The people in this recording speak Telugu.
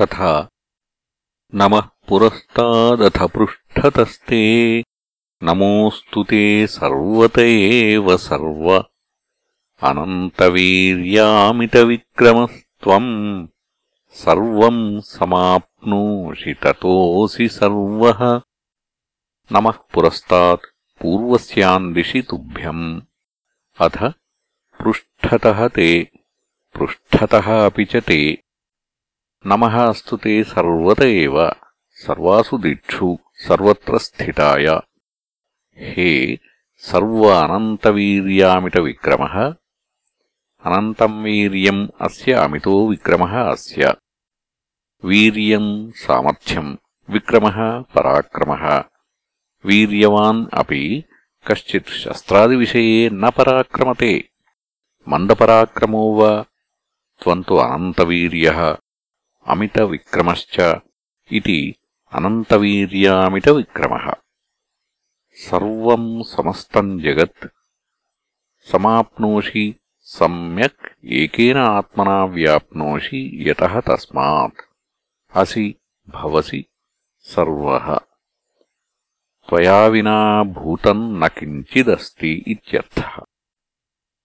तथा नमः पुरस्तादथ पृष्ठतस्ते नमोऽस्तु ते सर्वत एव सर्व। अनन्तवीर्यामितविक्रमस्त्वम्। सर्वम् समाप्नोषि ततोऽसि सर्वः। नमः पुरस्तात् दिशि तुभ्यम् अथ पृष्ठतः ते। पृष्ठतः अपि च ते। నమః సర్వాసు దిక్షు సర్వత్ర స్థితాయ. హే సర్వానంతవీర్యామిట విక్రమ అనంతం వీర్యం అస్య అమితో విక్రమ అస్య. వీర్యం సామర్థ్యం విక్రమ పరాక్రమ. వీర్యవాన్ అపి కశ్చిత్ శస్త్రాదివిషయే న పరాక్రమతే. మందపరాక్రమో వా త్వంతు అనంతవీర్య. అమితవిక్రమశ్చ ఇది అనంతవీర్యామిటవిక్రమः సర్వం సమస్తం జగత్ సమాప్నోషి సమ్యక్ ఏకేన ఆత్మనా వ్యాప్నోషి యత తస్మాత్ అసి భవసి సర్వ త్వయా వినా భూతం నకించిదస్తి కించిదస్తి ఇత్యర్థ